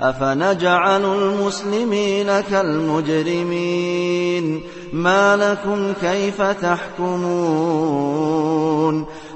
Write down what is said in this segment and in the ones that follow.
أفنجعل المسلمين كالمجرمين؟ ما لكم كيف تحكمون؟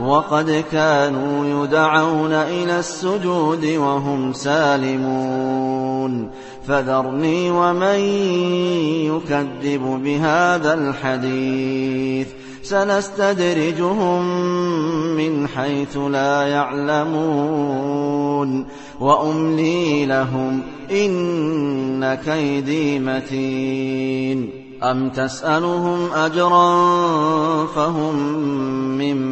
وقد كانوا يدعون إلى السجود وهم سالمون. فذرني ومن يكذب بهذا الحديث. سنستدرجهم من حيث لا يعلمون. وأملي لهم إن كيدي متين. أم تسألهم أجرا فهم من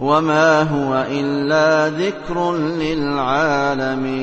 وما هو إلا ذكر للعالمين